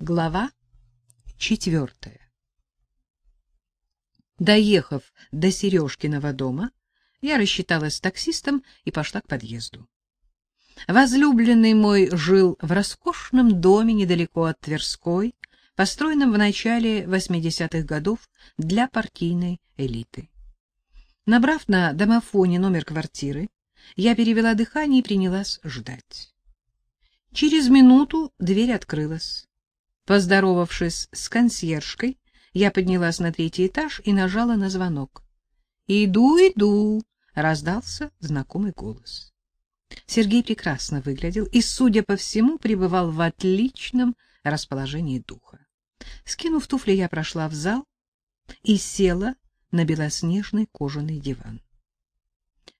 Глава четвертая. Доехав до Сережкиного дома, я рассчиталась с таксистом и пошла к подъезду. Возлюбленный мой жил в роскошном доме недалеко от Тверской, построенном в начале 80-х годов для партийной элиты. Набрав на домофоне номер квартиры, я перевела дыхание и принялась ждать. Через минуту дверь открылась. Поздоровавшись с консьержкой, я поднялась на третий этаж и нажала на звонок. «Иду, иду!» — раздался знакомый голос. Сергей прекрасно выглядел и, судя по всему, пребывал в отличном расположении духа. Скинув туфли, я прошла в зал и села на белоснежный кожаный диван.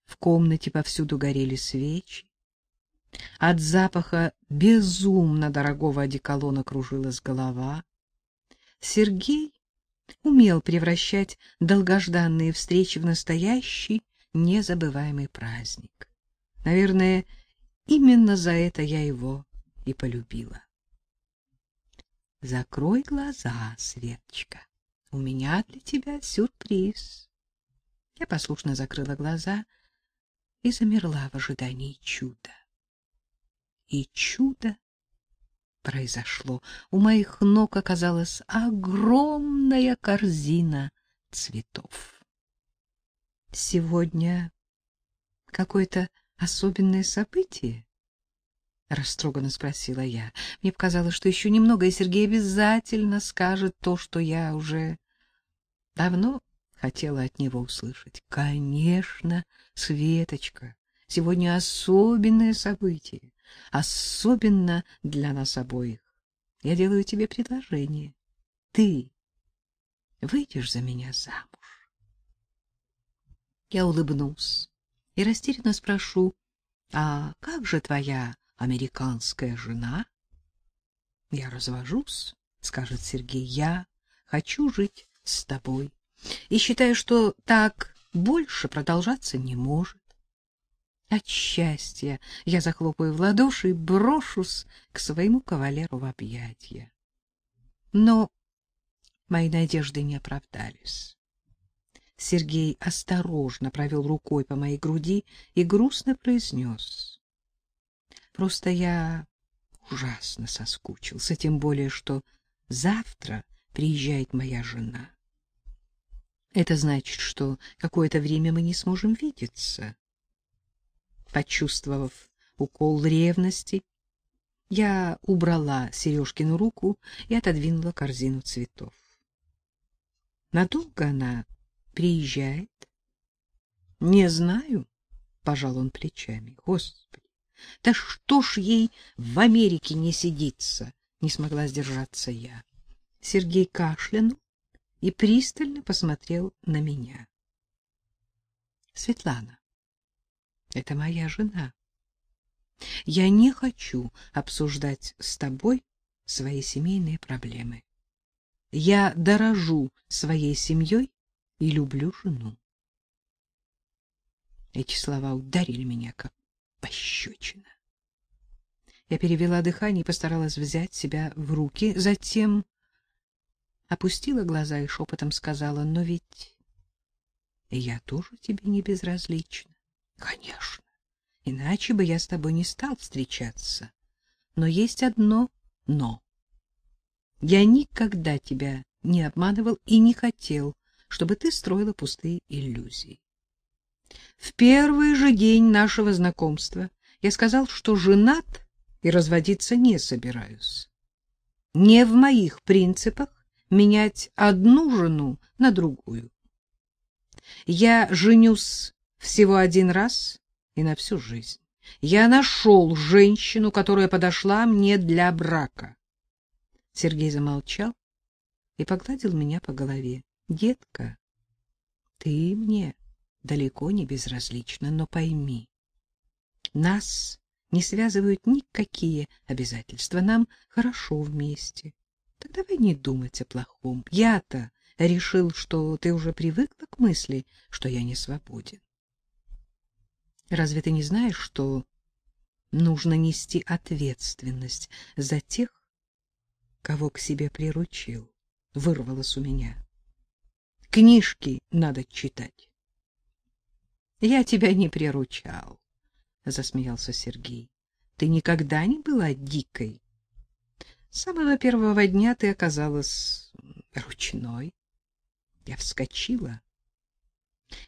В комнате повсюду горели свечи, от запаха безумно дорогого одеколона кружилась голова. Сергей умел превращать долгожданные встречи в настоящий незабываемый праздник. Наверное, именно за это я его и полюбила. Закрой глаза, Светочка. У меня для тебя сюрприз. Я послушно закрыла глаза и замерла в ожидании чуда. И чудо произошло. У моих ног оказалась огромная корзина цветов. Сегодня какое-то особенное событие? Растроганно спросила я. Мне показалось, что еще немного, и Сергей обязательно скажет то, что я уже давно хотела от него услышать. Конечно, Светочка, сегодня особенное событие особенно для нас обоих. Я делаю тебе предложение. Ты выйдешь за меня замуж. Я улыбнусь и растерянно спрошу, а как же твоя американская жена? Я развожусь, скажет Сергей, я хочу жить с тобой и считаю, что так больше продолжаться не может. От счастья я захлопаю в ладоши и брошусь к своему кавалеру в объятия. Но мои надежды не оправдались. Сергей осторожно провел рукой по моей груди и грустно произнес. Просто я ужасно соскучился, тем более, что завтра приезжает моя жена. Это значит, что какое-то время мы не сможем видеться. Почувствовав укол ревности, я убрала Сережкину руку и отодвинула корзину цветов. Надолго она приезжает? Не знаю, пожал он плечами. Господи, да что ж ей в Америке не сидится? Не смогла сдержаться я. Сергей кашлянул и пристально посмотрел на меня. Светлана, это моя жена. Я не хочу обсуждать с тобой свои семейные проблемы. Я дорожу своей семьей и люблю жену. Эти слова ударили меня как пощечина. Я перевела дыхание и постаралась взять себя в руки, затем опустила глаза и шепотом сказала: "Но ведь я тоже тебе не безразлична. Конечно. Иначе бы я с тобой не стал встречаться. Но есть одно но. Я никогда тебя не обманывал и не хотел, чтобы ты строила пустые иллюзии. В первый же день нашего знакомства я сказал, что женат и разводиться не собираюсь. Не в моих принципах менять одну жену на другую. Я женюсь всего один раз и на всю жизнь. Я нашел женщину, которая подошла мне для брака. Сергей замолчал и погладил меня по голове. Детка, ты мне далеко не безразлична, но пойми, нас не связывают никакие обязательства, нам хорошо вместе. Так давай не думать о плохом. Я-то решил, что ты уже привыкла к мысли, что я не свободен. Разве ты не знаешь, что нужно нести ответственность за тех, кого к себе приручил, вырвалось у меня. Книжки надо читать. Я тебя не приручал, засмеялся Сергей. Ты никогда не была дикой. С самого первого дня ты оказалась ручной. Я вскочила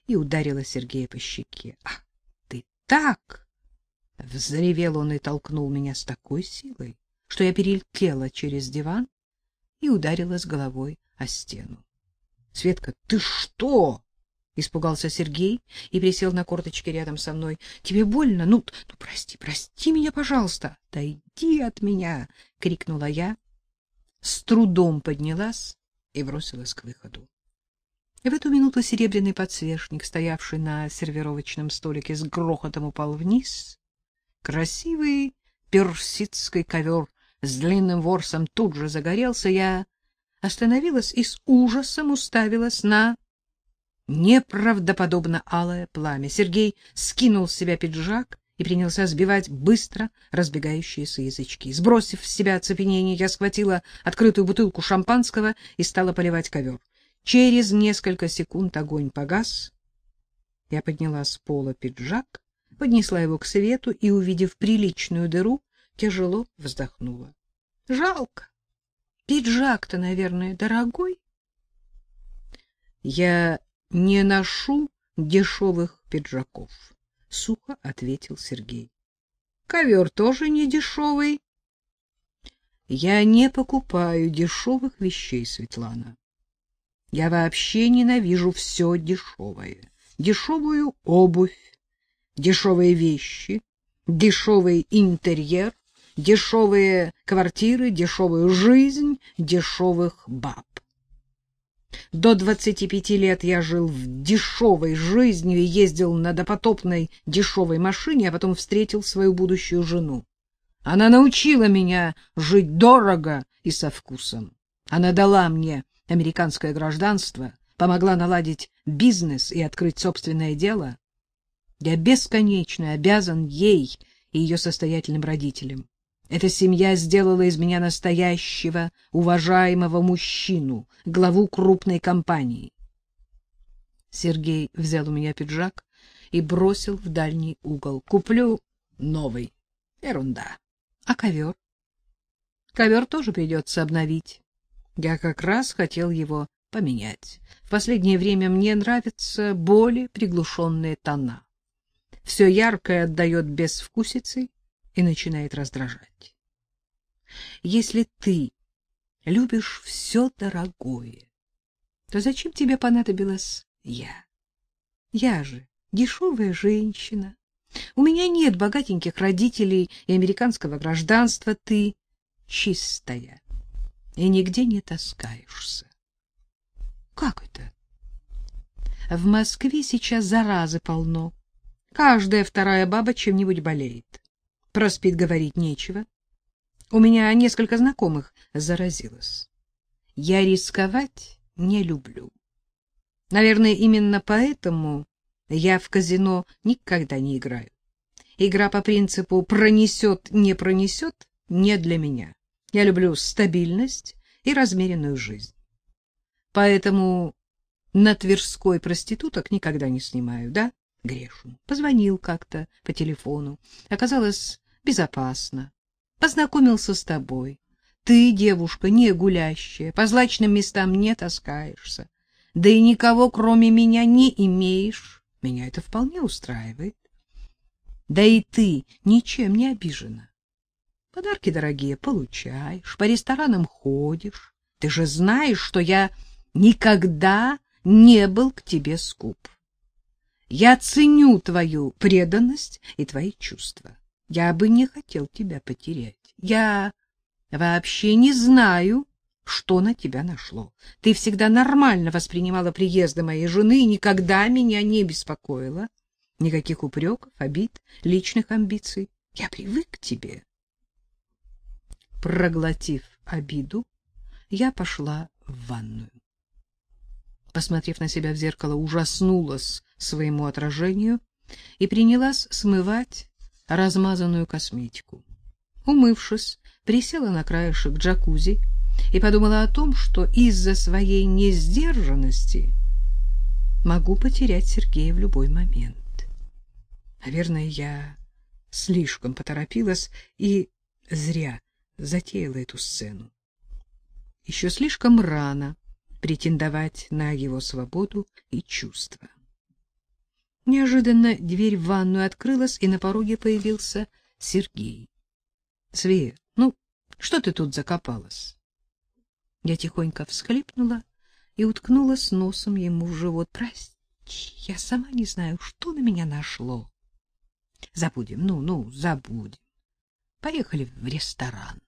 и ударила Сергея по щеке. — Ах, так! — взревел он и толкнул меня с такой силой, что я перелетела через диван и ударилась головой о стену. — Светка, ты что? — испугался Сергей и присел на корточки рядом со мной. — Тебе больно? Ну, ну прости, прости меня, пожалуйста. — иди от меня! — крикнула я, с трудом поднялась и бросилась к выходу. В эту минуту серебряный подсвечник, стоявший на сервировочном столике, с грохотом упал вниз. Красивый персидский ковер с длинным ворсом тут же загорелся. Я остановилась и с ужасом уставилась на неправдоподобно алое пламя. Сергей скинул с себя пиджак и принялся сбивать быстро разбегающиеся язычки. Сбросив с себя оцепенение, я схватила открытую бутылку шампанского и стала поливать ковер. Через несколько секунд огонь погас. Я подняла с пола пиджак, поднесла его к свету и, увидев приличную дыру, тяжело вздохнула. Жалко. Пиджак-то, наверное, дорогой. Я не ношу дешевых пиджаков, сухо ответил Сергей. Ковер тоже не дешевый. Я не покупаю дешевых вещей, Светлана. Я вообще ненавижу все дешевое. Дешевую обувь, дешевые вещи, дешевый интерьер, дешевые квартиры, дешевую жизнь, дешевых баб. До 25 лет я жил в дешевой жизни и ездил на допотопной дешевой машине, а потом встретил свою будущую жену. Она научила меня жить дорого и со вкусом. Она дала мне американское гражданство, помогла наладить бизнес и открыть собственное дело. Я бесконечно обязан ей и ее состоятельным родителям. Эта семья сделала из меня настоящего, уважаемого мужчину, главу крупной компании. Сергей взял у меня пиджак и бросил в дальний угол. Куплю новый. Ерунда. А ковер? Ковер тоже придется обновить. Я как раз хотел его поменять. В последнее время мне нравятся более приглушенные тона. Все яркое отдает безвкусицей и начинает раздражать. Если ты любишь все дорогое, то зачем тебе понадобилась я? Я же дешевая женщина. У меня нет богатеньких родителей и американского гражданства. Ты чистая и нигде не таскаешься. Как это? В Москве сейчас заразы полно. Каждая вторая баба чем-нибудь болеет. Проспит говорить нечего. У меня несколько знакомых заразилось. Я рисковать не люблю. Наверное, именно поэтому я в казино никогда не играю. Игра по принципу «пронесет, не пронесет» не для меня. Я люблю стабильность и размеренную жизнь. Поэтому на Тверской проституток никогда не снимаю, да? Грешу. Позвонил как-то по телефону. Оказалось, безопасно. Познакомился с тобой. Ты, девушка, не гулящая, по злачным местам не таскаешься. Да и никого, кроме меня, не имеешь. Меня это вполне устраивает. Да и ты ничем не обижена. Подарки дорогие получаешь, по ресторанам ходишь. Ты же знаешь, что я никогда не был к тебе скуп. Я ценю твою преданность и твои чувства. Я бы не хотел тебя потерять. Я вообще не знаю, что на тебя нашло. Ты всегда нормально воспринимала приезды моей жены и никогда меня не беспокоила. Никаких упреков, обид, личных амбиций. Я привык к тебе. Проглотив обиду, я пошла в ванную. Посмотрев на себя в зеркало, ужаснулась своему отражению и принялась смывать размазанную косметику. Умывшись, присела на краешек джакузи и подумала о том, что из-за своей несдержанности могу потерять Сергея в любой момент. Наверное, я слишком поторопилась и зря затеяла эту сцену. Еще слишком рано претендовать на его свободу и чувства. Неожиданно дверь в ванную открылась, и на пороге появился Сергей. — Свет, ну, что ты тут закопалась? Я тихонько всхлипнула и уткнулась носом ему в живот. — Прости, я сама не знаю, что на меня нашло. — Забудем, ну, ну, забудем. Поехали в ресторан.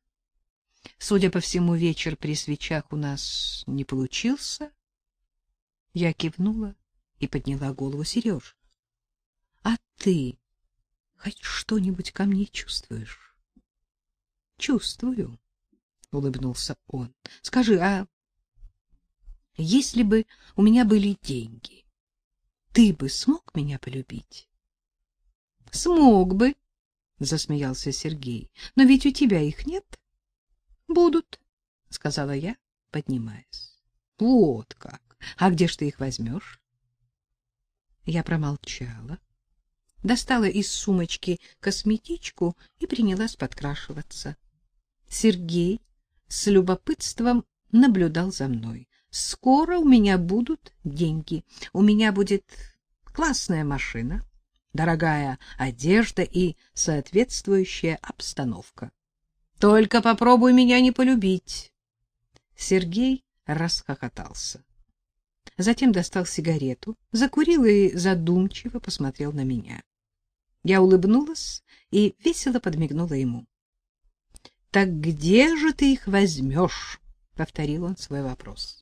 Судя по всему, вечер при свечах у нас не получился. Я кивнула и подняла голову. — Сереж, а ты хоть что-нибудь ко мне чувствуешь? — Чувствую, — улыбнулся он. — Скажи, а если бы у меня были деньги, ты бы смог меня полюбить? — Смог бы, — засмеялся Сергей. — Но ведь у тебя их нет? — Будут, — сказала я, поднимаясь. — Вот как! А где ж ты их возьмешь? Я промолчала достала из сумочки косметичку и принялась подкрашиваться. Сергей с любопытством наблюдал за мной. Скоро у меня будут деньги. У меня будет классная машина, дорогая одежда и соответствующая обстановка. Только попробуй меня не полюбить. Сергей расхохотался. Затем достал сигарету, закурил и задумчиво посмотрел на меня. Я улыбнулась и весело подмигнула ему. — Так где же ты их возьмешь? — повторил он свой вопрос.